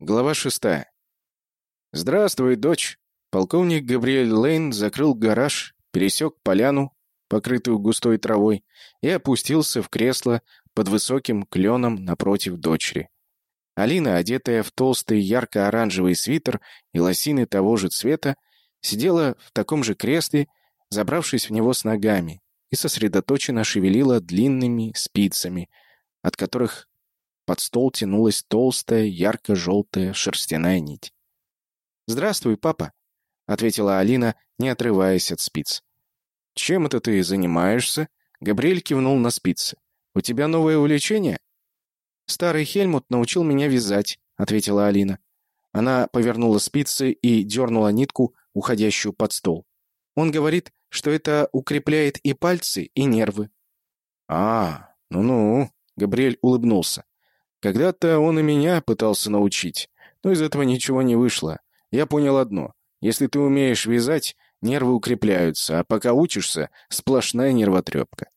Глава шестая. «Здравствуй, дочь!» Полковник Габриэль Лейн закрыл гараж, пересек поляну, покрытую густой травой, и опустился в кресло под высоким кленом напротив дочери. Алина, одетая в толстый ярко-оранжевый свитер и лосины того же цвета, сидела в таком же кресле, забравшись в него с ногами, и сосредоточенно шевелила длинными спицами, от которых под стол тянулась толстая, ярко-желтая шерстяная нить. «Здравствуй, папа», — ответила Алина, не отрываясь от спиц. «Чем это ты занимаешься?» Габриэль кивнул на спицы. «У тебя новое увлечение?» «Старый Хельмут научил меня вязать», — ответила Алина. Она повернула спицы и дернула нитку, уходящую под стол. «Он говорит, что это укрепляет и пальцы, и нервы». «А, ну-ну», — Габриэль улыбнулся. Когда-то он и меня пытался научить, но из этого ничего не вышло. Я понял одно. Если ты умеешь вязать, нервы укрепляются, а пока учишься, сплошная нервотрепка.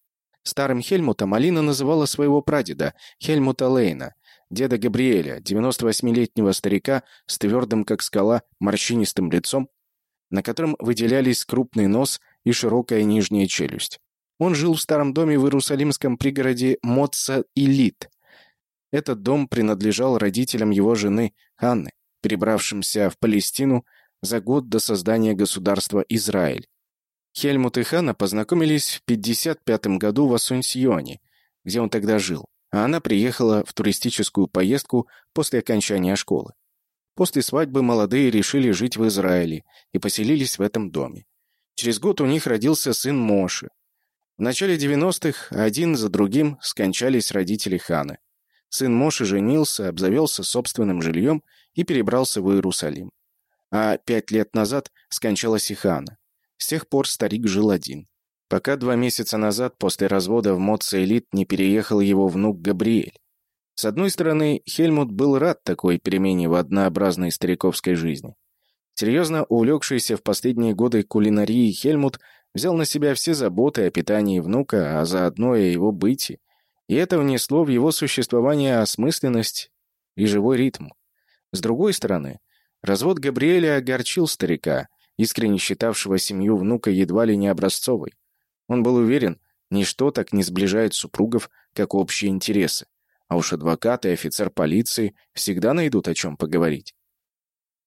Старым Хельмутом Алина называла своего прадеда, Хельмута Лейна, деда Габриэля, 98-летнего старика с твердым, как скала, морщинистым лицом, на котором выделялись крупный нос и широкая нижняя челюсть. Он жил в старом доме в иерусалимском пригороде Моца-Илит, этот дом принадлежал родителям его жены Ханны, перебравшимся в Палестину за год до создания государства Израиль. Хельмут и Ханна познакомились в 55 году в Ассунсьоне, где он тогда жил, а она приехала в туристическую поездку после окончания школы. После свадьбы молодые решили жить в Израиле и поселились в этом доме. Через год у них родился сын Моши. В начале 90-х один за другим скончались родители Ханы. Сын Моши женился, обзавелся собственным жильем и перебрался в Иерусалим. А пять лет назад скончалась Ихана. С тех пор старик жил один. Пока два месяца назад, после развода в Моццелит, не переехал его внук Габриэль. С одной стороны, Хельмут был рад такой перемене в однообразной стариковской жизни. Серьезно увлекшийся в последние годы кулинарией Хельмут взял на себя все заботы о питании внука, а заодно и о его быте, и это внесло в его существование осмысленность и живой ритм. С другой стороны, развод Габриэля огорчил старика, искренне считавшего семью внука едва ли не образцовой. Он был уверен, ничто так не сближает супругов, как общие интересы. А уж адвокат и офицер полиции всегда найдут о чем поговорить.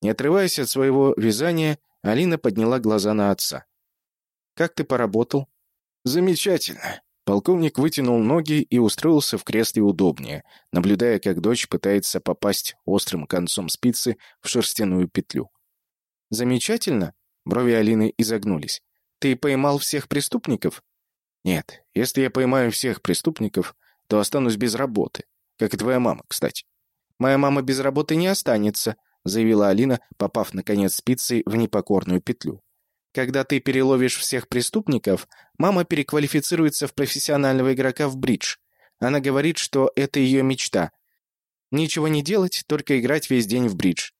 Не отрываясь от своего вязания, Алина подняла глаза на отца. «Как ты поработал?» «Замечательно. Полковник вытянул ноги и устроился в кресле удобнее, наблюдая, как дочь пытается попасть острым концом спицы в шерстяную петлю. «Замечательно?» — брови Алины изогнулись. «Ты поймал всех преступников?» «Нет, если я поймаю всех преступников, то останусь без работы. Как и твоя мама, кстати». «Моя мама без работы не останется», — заявила Алина, попав, наконец, спицей в непокорную петлю. Когда ты переловишь всех преступников, мама переквалифицируется в профессионального игрока в бридж. Она говорит, что это ее мечта. Ничего не делать, только играть весь день в бридж.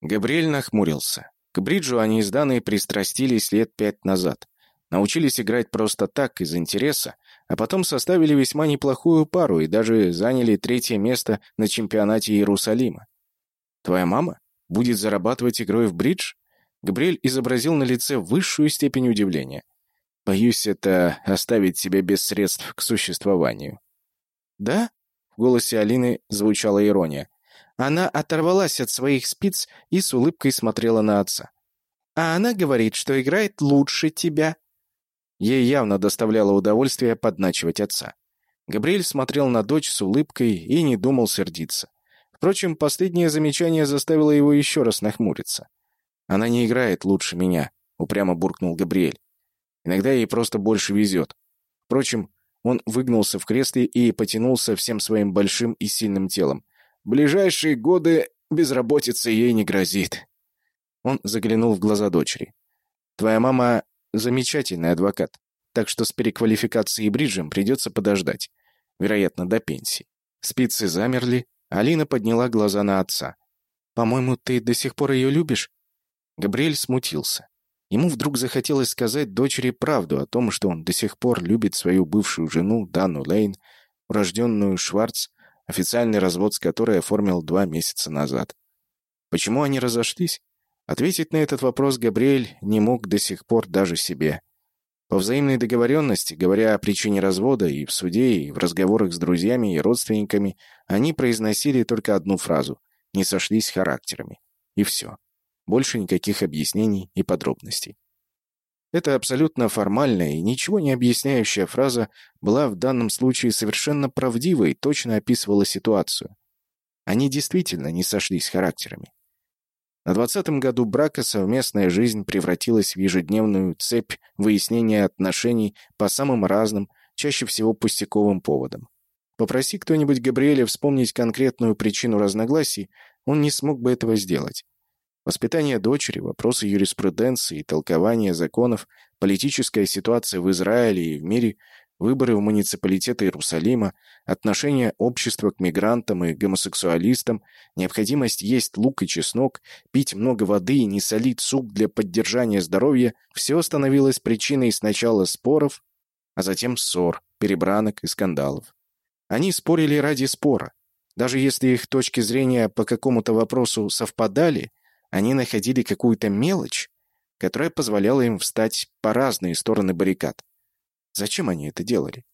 Габриэль нахмурился. К бриджу они с Даной пристрастились лет пять назад. Научились играть просто так, из интереса, а потом составили весьма неплохую пару и даже заняли третье место на чемпионате Иерусалима. «Твоя мама будет зарабатывать игрой в бридж?» Габриэль изобразил на лице высшую степень удивления. «Боюсь, это оставить себя без средств к существованию». «Да?» — в голосе Алины звучала ирония. Она оторвалась от своих спиц и с улыбкой смотрела на отца. «А она говорит, что играет лучше тебя». Ей явно доставляло удовольствие подначивать отца. Габриэль смотрел на дочь с улыбкой и не думал сердиться. Впрочем, последнее замечание заставило его еще раз нахмуриться. «Она не играет лучше меня», — упрямо буркнул Габриэль. «Иногда ей просто больше везет». Впрочем, он выгнулся в кресле и потянулся всем своим большим и сильным телом. ближайшие годы безработица ей не грозит». Он заглянул в глаза дочери. «Твоя мама замечательный адвокат, так что с переквалификацией и бриджем придется подождать. Вероятно, до пенсии». Спицы замерли, Алина подняла глаза на отца. «По-моему, ты до сих пор ее любишь?» Габриэль смутился. Ему вдруг захотелось сказать дочери правду о том, что он до сих пор любит свою бывшую жену Дану Лейн, урожденную Шварц, официальный развод с которой оформил два месяца назад. Почему они разошлись? Ответить на этот вопрос Габриэль не мог до сих пор даже себе. По взаимной договоренности, говоря о причине развода и в суде, и в разговорах с друзьями и родственниками, они произносили только одну фразу «не сошлись характерами». И все. Больше никаких объяснений и подробностей. Эта абсолютно формальная и ничего не объясняющая фраза была в данном случае совершенно правдивой и точно описывала ситуацию. Они действительно не сошлись характерами. На двадцатом году брака совместная жизнь превратилась в ежедневную цепь выяснения отношений по самым разным, чаще всего пустяковым поводам. Попроси кто-нибудь Габриэля вспомнить конкретную причину разногласий, он не смог бы этого сделать. Воспитание дочери, вопросы юриспруденции, толкование законов, политическая ситуация в Израиле и в мире выборы в муниципалитеты Иерусалима, отношение общества к мигрантам и гомосексуалистам, необходимость есть лук и чеснок, пить много воды и не солить суп для поддержания здоровья – все становилось причиной сначала споров, а затем ссор, перебранок и скандалов. Они спорили ради спора. Даже если их точки зрения по какому-то вопросу совпадали, они находили какую-то мелочь, которая позволяла им встать по разные стороны баррикад. Зачем они это делали?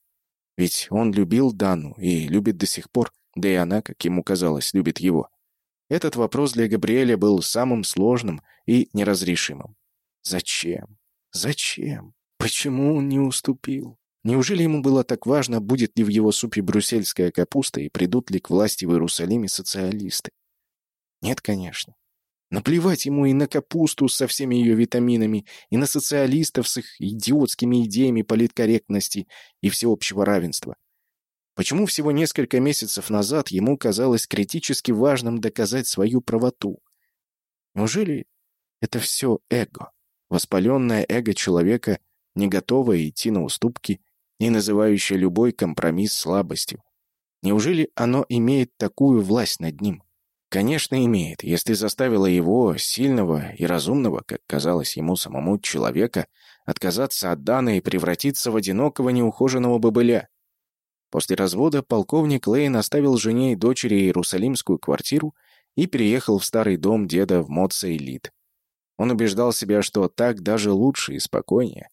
Ведь он любил Дану и любит до сих пор, да и она, как ему казалось, любит его. Этот вопрос для Габриэля был самым сложным и неразрешимым. Зачем? Зачем? Почему он не уступил? Неужели ему было так важно, будет ли в его супе брюссельская капуста и придут ли к власти в Иерусалиме социалисты? Нет, конечно. Наплевать ему и на капусту со всеми ее витаминами, и на социалистов с их идиотскими идеями политкорректности и всеобщего равенства. Почему всего несколько месяцев назад ему казалось критически важным доказать свою правоту? Неужели это все эго? Воспаленное эго человека, не готовое идти на уступки и называющее любой компромисс слабостью. Неужели оно имеет такую власть над ним? Конечно, имеет, если заставила его, сильного и разумного, как казалось ему самому, человека, отказаться от Дана и превратиться в одинокого неухоженного бобыля. После развода полковник Лейн оставил жене и дочери иерусалимскую квартиру и переехал в старый дом деда в Моцей-Лид. Он убеждал себя, что так даже лучше и спокойнее,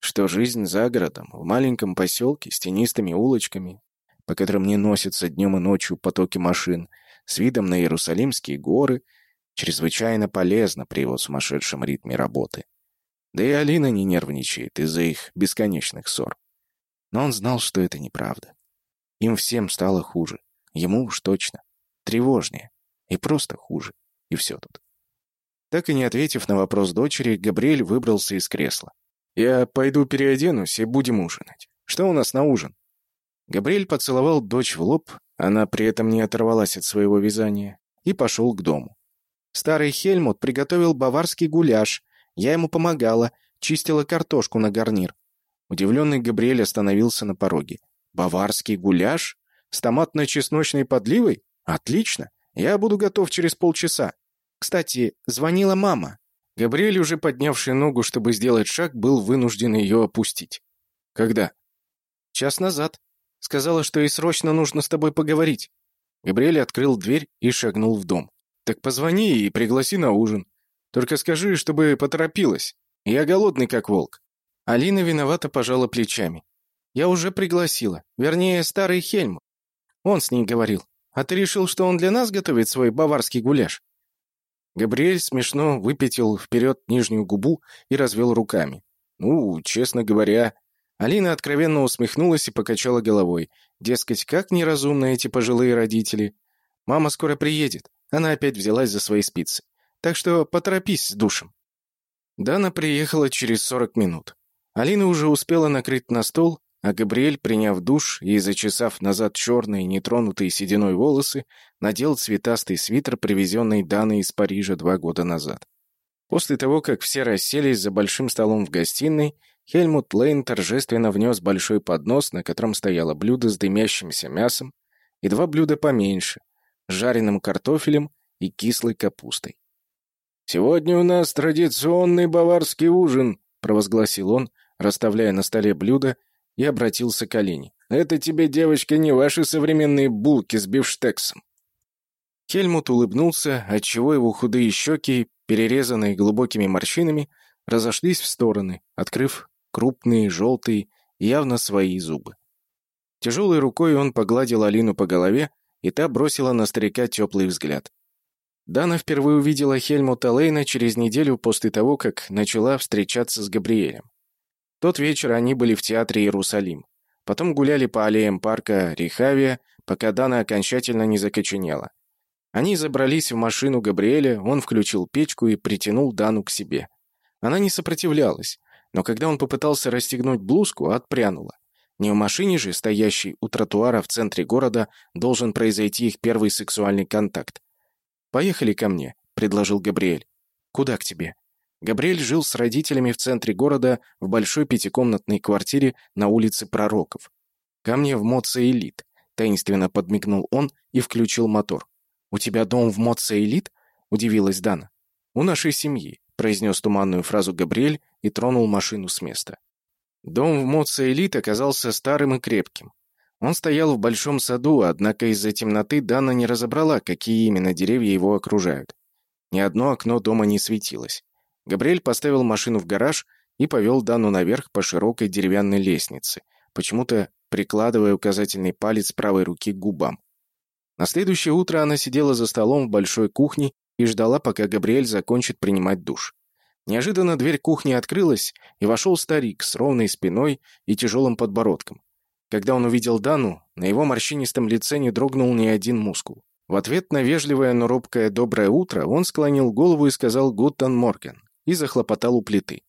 что жизнь за городом, в маленьком поселке с тенистыми улочками, по которым не носятся днем и ночью потоки машин, с видом на Иерусалимские горы, чрезвычайно полезно при его сумасшедшем ритме работы. Да и Алина не нервничает из-за их бесконечных ссор. Но он знал, что это неправда. Им всем стало хуже. Ему уж точно. Тревожнее. И просто хуже. И все тут. Так и не ответив на вопрос дочери, Габриэль выбрался из кресла. «Я пойду переоденусь и будем ужинать. Что у нас на ужин?» Габриэль поцеловал дочь в лоб она при этом не оторвалась от своего вязания и пошел к дому. Старый Хельмут приготовил баварский гуляш. Я ему помогала, чистила картошку на гарнир. Удивленный Габриэль остановился на пороге. «Баварский гуляш? С томатно-чесночной подливой? Отлично! Я буду готов через полчаса. Кстати, звонила мама». Габриэль, уже поднявший ногу, чтобы сделать шаг, был вынужден ее опустить. «Когда?» «Час назад. Сказала, что ей срочно нужно с тобой поговорить». Габриэль открыл дверь и шагнул в дом. «Так позвони и пригласи на ужин. Только скажи, чтобы поторопилась. Я голодный, как волк». Алина виновато пожала плечами. «Я уже пригласила. Вернее, старый Хельм. Он с ней говорил. А ты решил, что он для нас готовит свой баварский гуляш?» Габриэль смешно выпятил вперед нижнюю губу и развел руками. «Ну, честно говоря, Алина откровенно усмехнулась и покачала головой. Дескать, как неразумны эти пожилые родители. Мама скоро приедет. Она опять взялась за свои спицы. Так что поторопись с душем. Дана приехала через 40 минут. Алина уже успела накрыть на стол, а Габриэль, приняв душ и зачесав назад черные, нетронутые сединой волосы, надел цветастый свитер, привезенный Даной из Парижа два года назад. После того, как все расселись за большим столом в гостиной, Хельмут Лейн торжественно внес большой поднос, на котором стояло блюдо с дымящимся мясом и два блюда поменьше, с жареным картофелем и кислой капустой. «Сегодня у нас традиционный баварский ужин», — провозгласил он, расставляя на столе блюда, и обратился к Алине. «Это тебе, девочка, не ваши современные булки с бифштексом. Хельмут улыбнулся, отчего его худые щеки, перерезанные глубокими морщинами, разошлись в стороны, открыв крупные, желтые, явно свои зубы. Тяжелой рукой он погладил Алину по голове, и та бросила на старика теплый взгляд. Дана впервые увидела Хельмута Лейна через неделю после того, как начала встречаться с Габриэлем. тот вечер они были в театре «Иерусалим». Потом гуляли по аллеям парка Рихавия, пока Дана окончательно не закоченела. Они забрались в машину Габриэля, он включил печку и притянул Дану к себе. Она не сопротивлялась, но когда он попытался расстегнуть блузку, отпрянула. Не в машине же, стоящей у тротуара в центре города, должен произойти их первый сексуальный контакт. «Поехали ко мне», — предложил Габриэль. «Куда к тебе?» Габриэль жил с родителями в центре города в большой пятикомнатной квартире на улице Пророков. «Ко мне в Моце Элит», — таинственно подмигнул он и включил мотор. «У тебя дом в Моцци-Элит?» — удивилась Дана. «У нашей семьи», — произнес туманную фразу Габриэль и тронул машину с места. Дом в Моцци-Элит оказался старым и крепким. Он стоял в большом саду, однако из-за темноты Дана не разобрала, какие именно деревья его окружают. Ни одно окно дома не светилось. Габриэль поставил машину в гараж и повел Дану наверх по широкой деревянной лестнице, почему-то прикладывая указательный палец правой руки к губам. На следующее утро она сидела за столом в большой кухне и ждала, пока Габриэль закончит принимать душ. Неожиданно дверь кухни открылась, и вошел старик с ровной спиной и тяжелым подбородком. Когда он увидел Дану, на его морщинистом лице не дрогнул ни один мускул. В ответ на вежливое, но робкое «доброе утро» он склонил голову и сказал «Гуттен Морген» и захлопотал у плиты.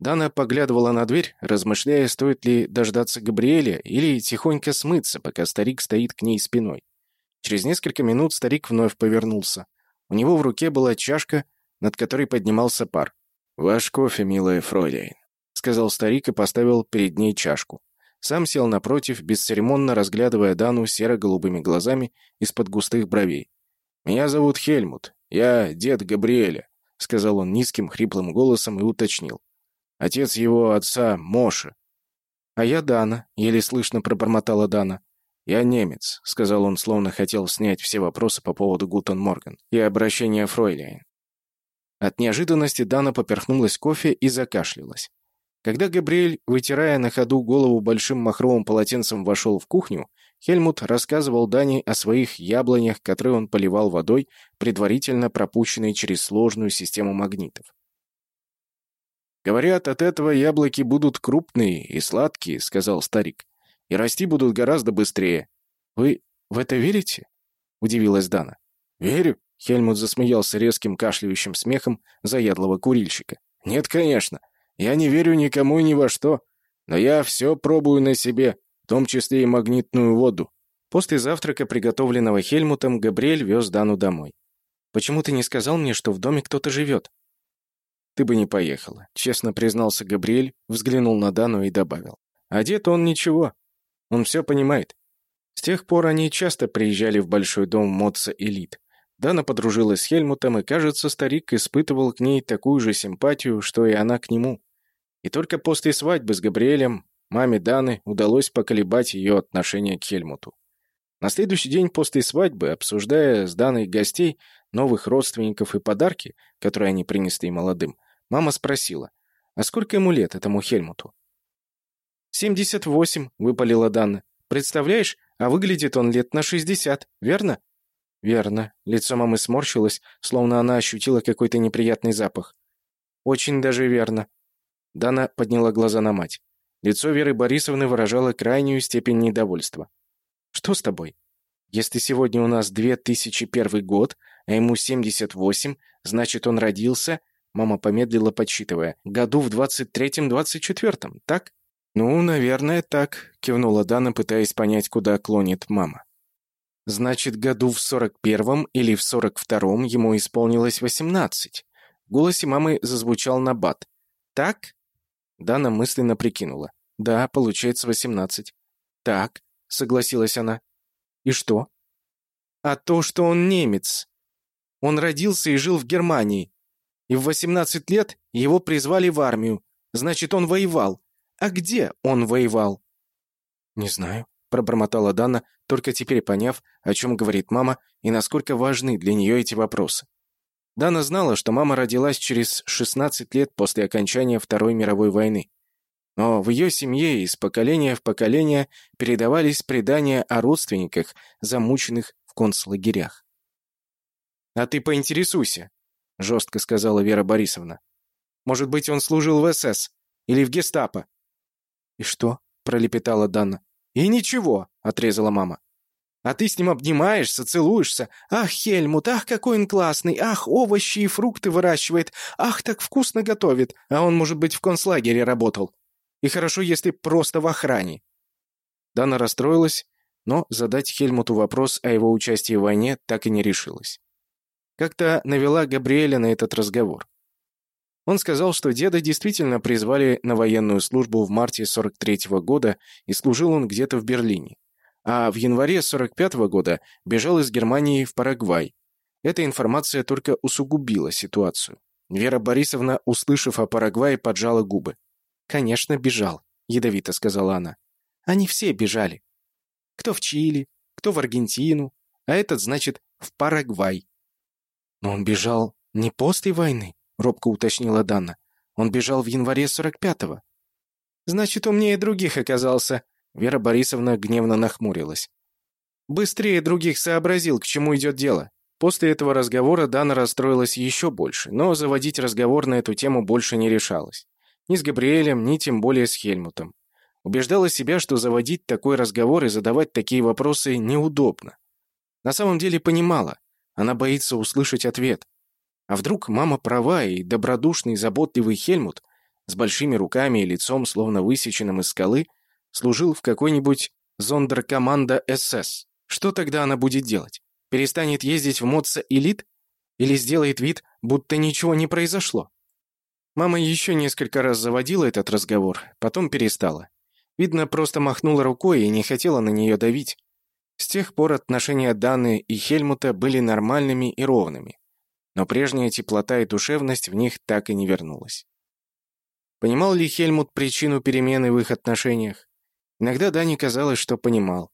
Дана поглядывала на дверь, размышляя, стоит ли дождаться Габриэля или тихонько смыться, пока старик стоит к ней спиной. Через несколько минут старик вновь повернулся. У него в руке была чашка, над которой поднимался пар. «Ваш кофе, милая фройляйн», — сказал старик и поставил перед ней чашку. Сам сел напротив, бесцеремонно разглядывая Дану серо-голубыми глазами из-под густых бровей. «Меня зовут Хельмут. Я дед Габриэля», — сказал он низким, хриплым голосом и уточнил. «Отец его отца Моша». «А я Дана», — еле слышно пробормотала Дана. «Я немец», — сказал он, словно хотел снять все вопросы по поводу Гутен Морган и обращения Фройляйн. От неожиданности Дана поперхнулась кофе и закашлялась. Когда Габриэль, вытирая на ходу голову большим махровым полотенцем, вошел в кухню, Хельмут рассказывал Дане о своих яблонях, которые он поливал водой, предварительно пропущенной через сложную систему магнитов. «Говорят, от этого яблоки будут крупные и сладкие», — сказал старик и расти будут гораздо быстрее. Вы в это верите? Удивилась Дана. Верю. Хельмут засмеялся резким кашляющим смехом заядлого курильщика. Нет, конечно. Я не верю никому и ни во что. Но я все пробую на себе, в том числе и магнитную воду. После завтрака, приготовленного Хельмутом, Габриэль вез Дану домой. «Почему ты не сказал мне, что в доме кто-то живет?» «Ты бы не поехала», — честно признался Габриэль, взглянул на Дану и добавил. «Одет он ничего, он все понимает. С тех пор они часто приезжали в большой дом Моца Элит. Дана подружилась с Хельмутом, и, кажется, старик испытывал к ней такую же симпатию, что и она к нему. И только после свадьбы с Габриэлем маме Даны удалось поколебать ее отношение к Хельмуту. На следующий день после свадьбы, обсуждая с Даной гостей, новых родственников и подарки, которые они принесли молодым, мама спросила, а сколько ему лет, этому Хельмуту? «Семьдесят восемь», — выпалила Дана. «Представляешь, а выглядит он лет на шестьдесят, верно?» «Верно». Лицо мамы сморщилось, словно она ощутила какой-то неприятный запах. «Очень даже верно». Дана подняла глаза на мать. Лицо Веры Борисовны выражало крайнюю степень недовольства. «Что с тобой? Если сегодня у нас 2001 год, а ему 78, значит, он родился...» Мама помедлила, подсчитывая. «Году в 23-24, так?» «Ну, наверное, так», — кивнула Дана, пытаясь понять, куда клонит мама. «Значит, году в сорок первом или в сорок втором ему исполнилось восемнадцать». В голосе мамы зазвучал набат. «Так?» Дана мысленно прикинула. «Да, получается восемнадцать». «Так», — согласилась она. «И что?» «А то, что он немец. Он родился и жил в Германии. И в восемнадцать лет его призвали в армию. Значит, он воевал. А где он воевал?» «Не знаю». Пробормотала Дана, только теперь поняв, о чем говорит мама и насколько важны для нее эти вопросы. Дана знала, что мама родилась через 16 лет после окончания Второй мировой войны. Но в ее семье из поколения в поколение передавались предания о родственниках, замученных в концлагерях. «А ты поинтересуйся», — жестко сказала Вера Борисовна. «Может быть, он служил в СС или в гестапо?» «И что?» — пролепетала Дана. «И ничего», — отрезала мама. «А ты с ним обнимаешься, целуешься. Ах, Хельмут, ах, какой он классный! Ах, овощи и фрукты выращивает! Ах, так вкусно готовит! А он, может быть, в концлагере работал. И хорошо, если просто в охране». Дана расстроилась, но задать Хельмуту вопрос о его участии в войне так и не решилась. Как-то навела Габриэля на этот разговор. Он сказал, что деда действительно призвали на военную службу в марте 43-го года, и служил он где-то в Берлине. А в январе 45-го года бежал из Германии в Парагвай. Эта информация только усугубила ситуацию. Вера Борисовна, услышав о Парагвае, поджала губы. «Конечно, бежал», — ядовито сказала она. «Они все бежали. Кто в Чили, кто в Аргентину, а этот, значит, в Парагвай. «Но он бежал не после войны?» — робко уточнила Дана. «Он бежал в январе 45-го». «Значит, умнее других оказался», — Вера Борисовна гневно нахмурилась. «Быстрее других сообразил, к чему идет дело». После этого разговора Дана расстроилась еще больше, но заводить разговор на эту тему больше не решалась. Ни с Габриэлем, ни тем более с Хельмутом. Убеждала себя, что заводить такой разговор и задавать такие вопросы неудобно. На самом деле понимала, она боится услышать ответ. А вдруг мама права, и добродушный, заботливый Хельмут с большими руками и лицом, словно высеченным из скалы, служил в какой-нибудь зондеркоманда СС. Что тогда она будет делать? Перестанет ездить в Моца Элит? Или сделает вид, будто ничего не произошло? Мама еще несколько раз заводила этот разговор, потом перестала. Видно, просто махнула рукой и не хотела на нее давить. С тех пор отношения Даны и Хельмута были нормальными и ровными, но прежняя теплота и душевность в них так и не вернулась. Понимал ли Хельмут причину перемены в их отношениях? Иногда Дане казалось, что понимал.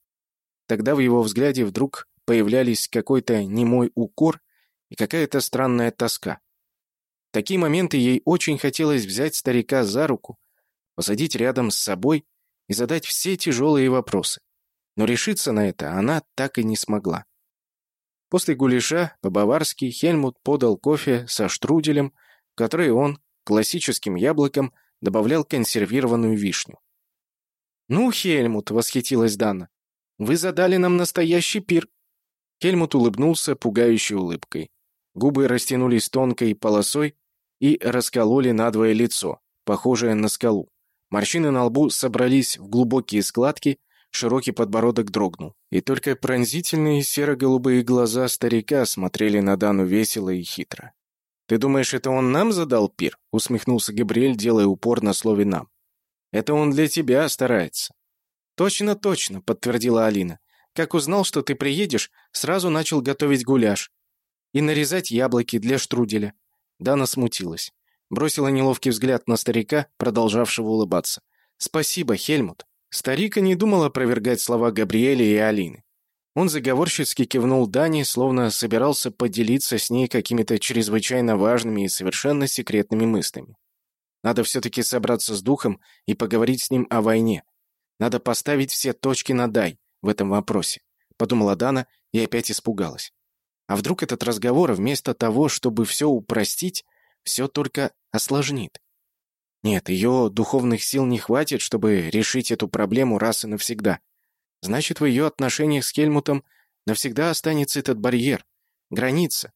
Тогда в его взгляде вдруг появлялись какой-то немой укор и какая-то странная тоска. В такие моменты ей очень хотелось взять старика за руку, посадить рядом с собой и задать все тяжелые вопросы. Но решиться на это она так и не смогла. После гуляша по-баварски Хельмут подал кофе со штруделем, который он, классическим яблоком, добавлял консервированную вишню. «Ну, Хельмут!» — восхитилась Дана. «Вы задали нам настоящий пир!» Хельмут улыбнулся пугающей улыбкой. Губы растянулись тонкой полосой и раскололи надвое лицо, похожее на скалу. Морщины на лбу собрались в глубокие складки, Широкий подбородок дрогнул, и только пронзительные серо-голубые глаза старика смотрели на Дану весело и хитро. «Ты думаешь, это он нам задал пир?» — усмехнулся Габриэль, делая упор на слове «нам». «Это он для тебя старается». «Точно, точно», — подтвердила Алина. «Как узнал, что ты приедешь, сразу начал готовить гуляш. И нарезать яблоки для штруделя». Дана смутилась. Бросила неловкий взгляд на старика, продолжавшего улыбаться. «Спасибо, Хельмут». Старик не думал опровергать слова Габриэля и Алины. Он заговорщицки кивнул Дани, словно собирался поделиться с ней какими-то чрезвычайно важными и совершенно секретными мыслями. Надо все-таки собраться с духом и поговорить с ним о войне. Надо поставить все точки над «и» в этом вопросе, подумала Дана и опять испугалась. А вдруг этот разговор вместо того, чтобы все упростить, все только осложнит? Нет, ее духовных сил не хватит, чтобы решить эту проблему раз и навсегда. Значит, в ее отношениях с Хельмутом навсегда останется этот барьер, граница,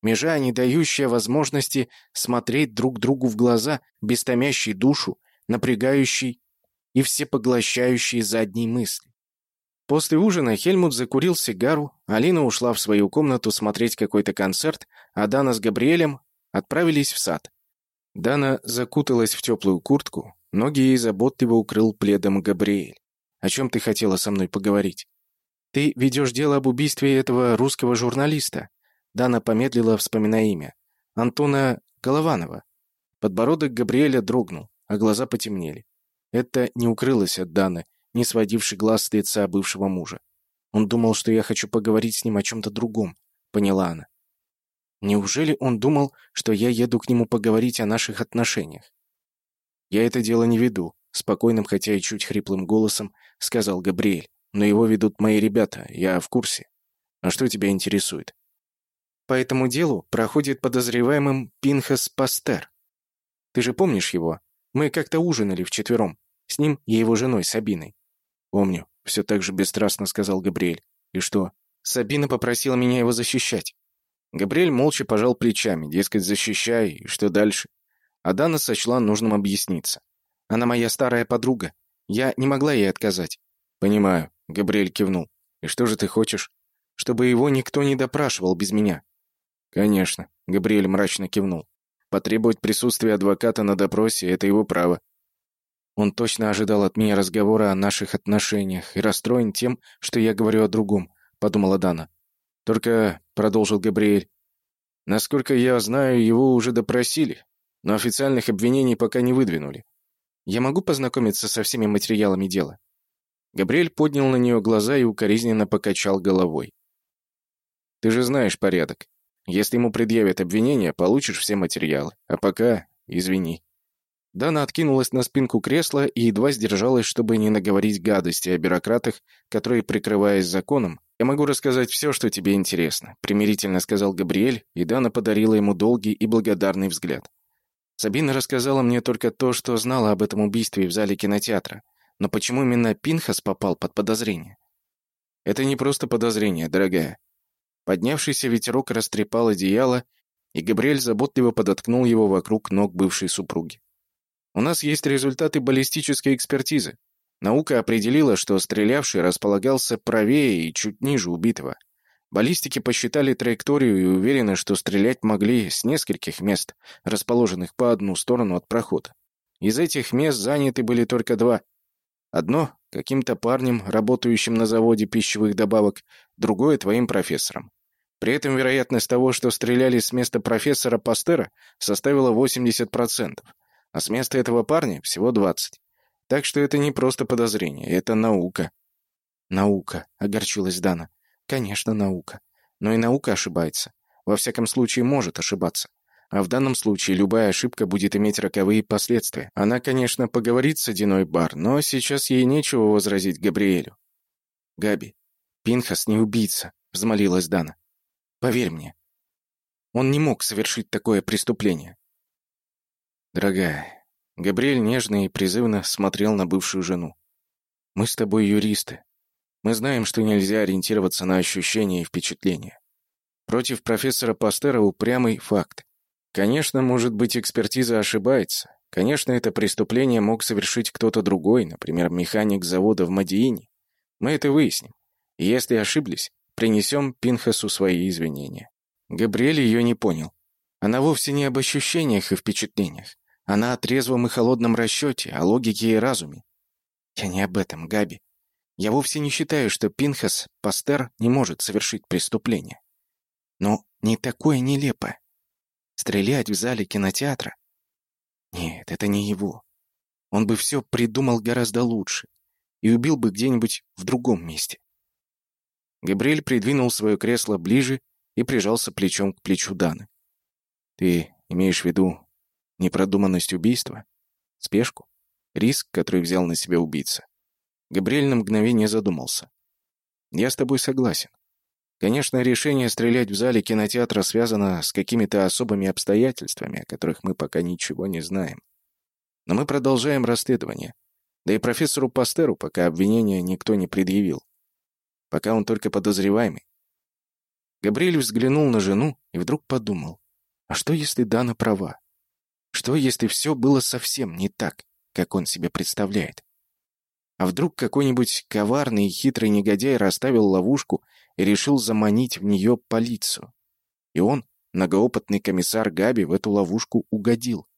межа, не дающая возможности смотреть друг другу в глаза, бестомящий душу, напрягающий и всепоглощающий задней мысли. После ужина Хельмут закурил сигару, Алина ушла в свою комнату смотреть какой-то концерт, а Дана с Габриэлем отправились в сад. Дана закуталась в теплую куртку, ноги ей заботливо укрыл пледом Габриэль. «О чем ты хотела со мной поговорить?» «Ты ведешь дело об убийстве этого русского журналиста?» Дана помедлила, вспоминая имя. «Антона Голованова». Подбородок Габриэля дрогнул, а глаза потемнели. Это не укрылось от Даны, не сводивший глаз с лица бывшего мужа. Он думал, что я хочу поговорить с ним о чем-то другом, поняла она. Неужели он думал, что я еду к нему поговорить о наших отношениях? Я это дело не веду, спокойным, хотя и чуть хриплым голосом сказал Габриэль. Но его ведут мои ребята, я в курсе. А что тебя интересует? По этому делу проходит подозреваемым Пинхас Пастер. Ты же помнишь его? Мы как-то ужинали вчетвером. С ним и его женой Сабиной. Помню, все так же бесстрастно сказал Габриэль. И что? Сабина попросила меня его защищать. Габриэль молча пожал плечами, дескать, защищай, и что дальше? А Дана сочла нужным объясниться. Она моя старая подруга. Я не могла ей отказать. Понимаю, Габриэль кивнул. И что же ты хочешь? Чтобы его никто не допрашивал без меня. Конечно, Габриэль мрачно кивнул. Потребовать присутствия адвоката на допросе — это его право. Он точно ожидал от меня разговора о наших отношениях и расстроен тем, что я говорю о другом, подумала Дана. Только, продолжил Габриэль, насколько я знаю, его уже допросили, но официальных обвинений пока не выдвинули. Я могу познакомиться со всеми материалами дела? Габриэль поднял на нее глаза и укоризненно покачал головой. Ты же знаешь порядок. Если ему предъявят обвинения, получишь все материалы. А пока, извини. Дана откинулась на спинку кресла и едва сдержалась, чтобы не наговорить гадости о бюрократах, которые, прикрываясь законом, «Я могу рассказать все, что тебе интересно», — примирительно сказал Габриэль, и Дана подарила ему долгий и благодарный взгляд. Сабина рассказала мне только то, что знала об этом убийстве в зале кинотеатра. Но почему именно Пинхас попал под подозрение? Это не просто подозрение, дорогая. Поднявшийся ветерок растрепал одеяло, и Габриэль заботливо подоткнул его вокруг ног бывшей супруги. У нас есть результаты баллистической экспертизы. Наука определила, что стрелявший располагался правее и чуть ниже убитого. Баллистики посчитали траекторию и уверены, что стрелять могли с нескольких мест, расположенных по одну сторону от прохода. Из этих мест заняты были только два. Одно — каким-то парнем, работающим на заводе пищевых добавок, другое — твоим профессором. При этом вероятность того, что стреляли с места профессора Пастера, составила 80%, а с места этого парня всего 20. Так что это не просто подозрение, это наука. Наука, огорчилась Дана. Конечно, наука. Но и наука ошибается. Во всяком случае, может ошибаться. А в данном случае любая ошибка будет иметь роковые последствия. Она, конечно, поговорит с Одиной Бар, но сейчас ей нечего возразить Габриэлю. «Габи, Пинхас не убийца», — взмолилась Дана. «Поверь мне, он не мог совершить такое преступление. «Дорогая», — Габриэль нежно и призывно смотрел на бывшую жену. «Мы с тобой юристы. Мы знаем, что нельзя ориентироваться на ощущения и впечатления. Против профессора Пастера упрямый факт. Конечно, может быть, экспертиза ошибается. Конечно, это преступление мог совершить кто-то другой, например, механик завода в Мадиине. Мы это выясним. И если ошиблись, принесем Пинхасу свои извинения». Габриэль ее не понял. Она вовсе не об ощущениях и впечатлениях. Она о трезвом и холодном расчете, о логике и разуме. Я не об этом, Габи. Я вовсе не считаю, что Пинхас, Пастер, не может совершить преступление. Но не такое нелепое. Стрелять в зале кинотеатра? Нет, это не его. Он бы все придумал гораздо лучше и убил бы где-нибудь в другом месте. Габриэль придвинул свое кресло ближе и прижался плечом к плечу Даны. «Ты имеешь в виду Непродуманность убийства? Спешку? Риск, который взял на себя убийца? Габриэль на мгновение задумался. «Я с тобой согласен. Конечно, решение стрелять в зале кинотеатра связано с какими-то особыми обстоятельствами, о которых мы пока ничего не знаем. Но мы продолжаем расследование. Да и профессору Пастеру пока обвинения никто не предъявил. Пока он только подозреваемый. Габриэль взглянул на жену и вдруг подумал, а что если Дана права? Что, если все было совсем не так, как он себе представляет? А вдруг какой-нибудь коварный и хитрый негодяй расставил ловушку и решил заманить в нее полицию? И он, многоопытный комиссар Габи, в эту ловушку угодил.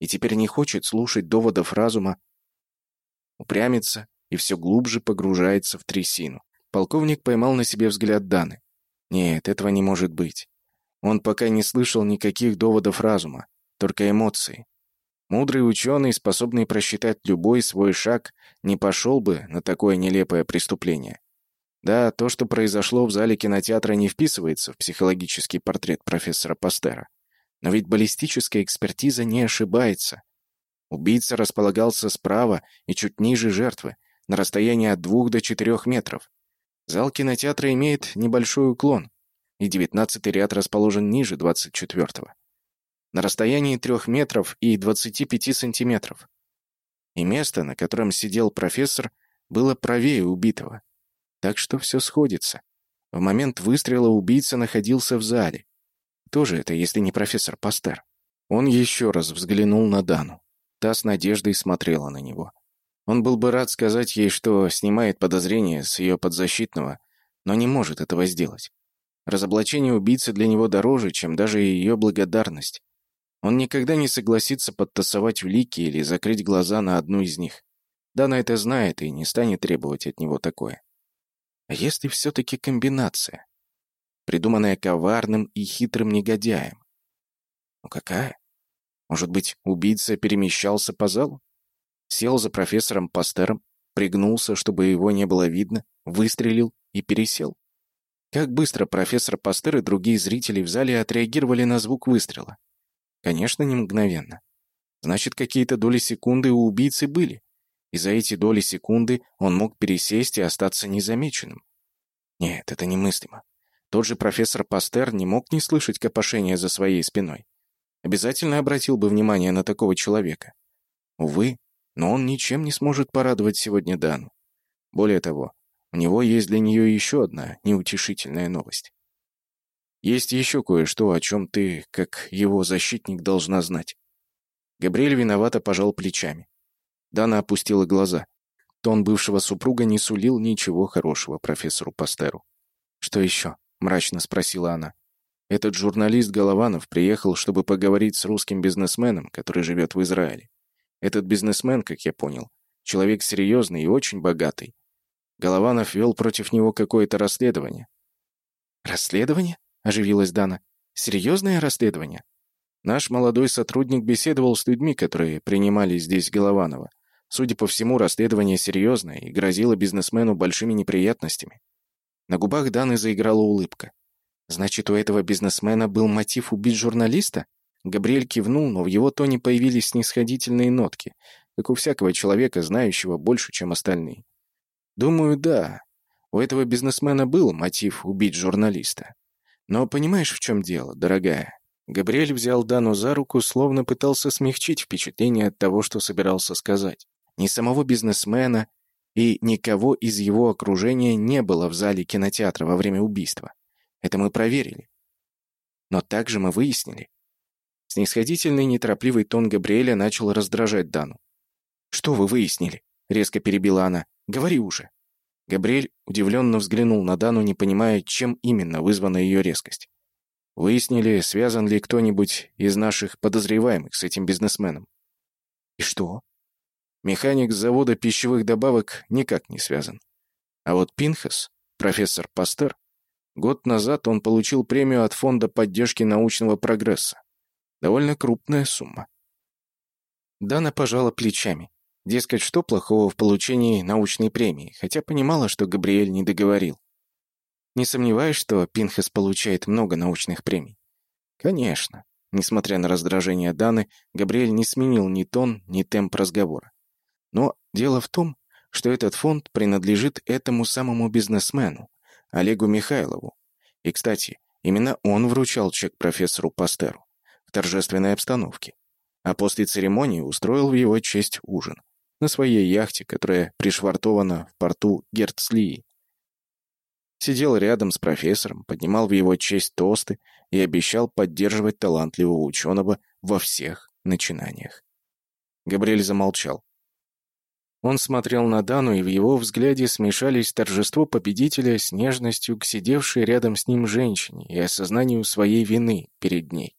И теперь не хочет слушать доводов разума, упрямится и все глубже погружается в трясину. Полковник поймал на себе взгляд Даны. Нет, этого не может быть. Он пока не слышал никаких доводов разума только эмоции. Мудрый ученый, способный просчитать любой свой шаг, не пошел бы на такое нелепое преступление. Да, то, что произошло в зале кинотеатра, не вписывается в психологический портрет профессора Пастера. Но ведь баллистическая экспертиза не ошибается. Убийца располагался справа и чуть ниже жертвы, на расстоянии от двух до четырех метров. Зал кинотеатра имеет небольшой уклон, и девятнадцатый ряд расположен ниже двадцать четвертого. На расстоянии трех метров и двадцати пяти сантиметров. И место, на котором сидел профессор, было правее убитого. Так что все сходится. В момент выстрела убийца находился в зале. Кто же это, если не профессор Пастер? Он еще раз взглянул на Дану. Та с надеждой смотрела на него. Он был бы рад сказать ей, что снимает подозрение с ее подзащитного, но не может этого сделать. Разоблачение убийцы для него дороже, чем даже ее благодарность. Он никогда не согласится подтасовать улики или закрыть глаза на одну из них. Дана это знает и не станет требовать от него такое. А если все-таки комбинация? Придуманная коварным и хитрым негодяем. Ну какая? Может быть, убийца перемещался по залу? Сел за профессором Пастером, пригнулся, чтобы его не было видно, выстрелил и пересел. Как быстро профессор Пастер и другие зрители в зале отреагировали на звук выстрела? Конечно, не мгновенно. Значит, какие-то доли секунды у убийцы были. И за эти доли секунды он мог пересесть и остаться незамеченным. Нет, это немыслимо. Тот же профессор Пастер не мог не слышать копошения за своей спиной обязательно обратил бы внимание на такого человека. Увы, но он ничем не сможет порадовать сегодня Дану. Более того, у него есть для нее еще одна неутешительная новость. Есть еще кое-что, о чем ты, как его защитник, должна знать. Габриэль виновато пожал плечами. Дана опустила глаза. Тон бывшего супруга не сулил ничего хорошего профессору Пастеру. «Что еще?» — мрачно спросила она. Этот журналист Голованов приехал, чтобы поговорить с русским бизнесменом, который живет в Израиле. Этот бизнесмен, как я понял, человек серьезный и очень богатый. Голованов вел против него какое-то расследование. «Расследование?» — оживилась Дана. «Серьезное расследование?» Наш молодой сотрудник беседовал с людьми, которые принимали здесь Голованова. Судя по всему, расследование серьезное и грозило бизнесмену большими неприятностями. На губах Даны заиграла улыбка. Значит, у этого бизнесмена был мотив убить журналиста? Габриэль кивнул, но в его тоне появились снисходительные нотки, как у всякого человека, знающего больше, чем остальные. Думаю, да. У этого бизнесмена был мотив убить журналиста. Но понимаешь, в чем дело, дорогая? Габриэль взял Дану за руку, словно пытался смягчить впечатление от того, что собирался сказать. Ни самого бизнесмена и никого из его окружения не было в зале кинотеатра во время убийства. Это мы проверили. Но также мы выяснили. Снисходительный неторопливый тон Габриэля начал раздражать Дану. «Что вы выяснили?» — резко перебила она. «Говори уже». Габриэль удивленно взглянул на Дану, не понимая, чем именно вызвана ее резкость. Выяснили, связан ли кто-нибудь из наших подозреваемых с этим бизнесменом. И что? Механик с завода пищевых добавок никак не связан. А вот Пинхас, профессор Пастер, Год назад он получил премию от Фонда поддержки научного прогресса. Довольно крупная сумма. Дана пожала плечами. Дескать, что плохого в получении научной премии, хотя понимала, что Габриэль не договорил. Не сомневаюсь, что Пинхас получает много научных премий. Конечно. Несмотря на раздражение Даны, Габриэль не сменил ни тон, ни темп разговора. Но дело в том, что этот фонд принадлежит этому самому бизнесмену, Олегу Михайлову. И, кстати, именно он вручал чек профессору Пастеру в торжественной обстановке, а после церемонии устроил в его честь ужин на своей яхте, которая пришвартована в порту Герцлии. Сидел рядом с профессором, поднимал в его честь тосты и обещал поддерживать талантливого ученого во всех начинаниях. Габриэль замолчал. Он смотрел на Дану, и в его взгляде смешались торжество победителя с нежностью к сидевшей рядом с ним женщине и осознанию своей вины перед ней.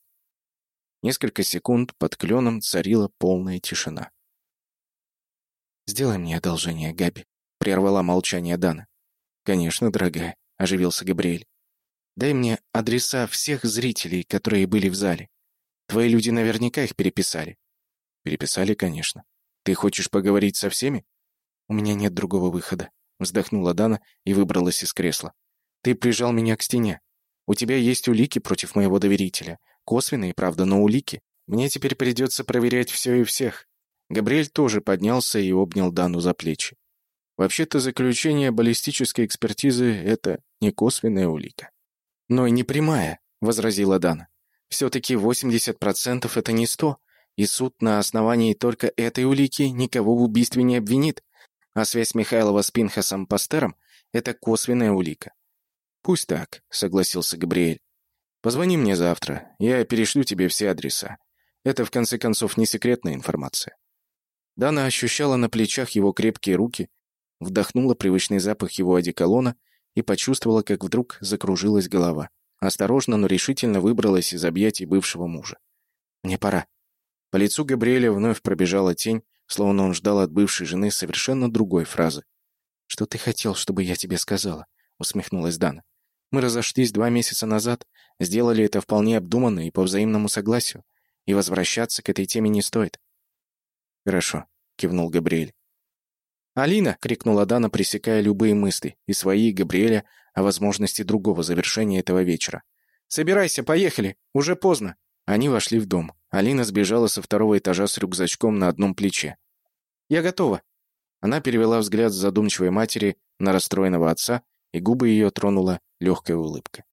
Несколько секунд под кленом царила полная тишина. «Сделай мне одолжение, Габи», — прервала молчание Дана. «Конечно, дорогая», — оживился Габриэль. «Дай мне адреса всех зрителей, которые были в зале. Твои люди наверняка их переписали». Переписали, конечно. Ты хочешь поговорить со всеми? У меня нет другого выхода. Вздохнула Дана и выбралась из кресла. Ты прижал меня к стене. У тебя есть улики против моего доверителя. Косвенные, правда, но улики. Мне теперь придется проверять все и всех. Габриэль тоже поднялся и обнял Дану за плечи. Вообще-то заключение баллистической экспертизы — это не косвенная улика. Но и не прямая, — возразила Дана. Все-таки 80% это не 100, и суд на основании только этой улики никого в убийстве не обвинит, а связь Михайлова с Пинхасом Пастером — это косвенная улика. «Пусть так», — согласился Габриэль. «Позвони мне завтра, я перешлю тебе все адреса. Это, в конце концов, не секретная информация». Дана ощущала на плечах его крепкие руки, вдохнула привычный запах его одеколона и почувствовала, как вдруг закружилась голова. Осторожно, но решительно выбралась из объятий бывшего мужа. «Мне пора». По лицу Габриэля вновь пробежала тень, словно он ждал от бывшей жены совершенно другой фразы. «Что ты хотел, чтобы я тебе сказала?» — усмехнулась Дана. «Мы разошлись два месяца назад, сделали это вполне обдуманно и по взаимному согласию, и возвращаться к этой теме не стоит». «Хорошо», — кивнул Габриэль. «Алина!» — крикнула Дана, пресекая любые мысли, и свои, и Габриэля, о возможности другого завершения этого вечера. «Собирайся, поехали! Уже поздно!» Они вошли в дом. Алина сбежала со второго этажа с рюкзачком на одном плече. «Я готова!» Она перевела взгляд с задумчивой матери на расстроенного отца, и губы ее тронула легкая улыбка.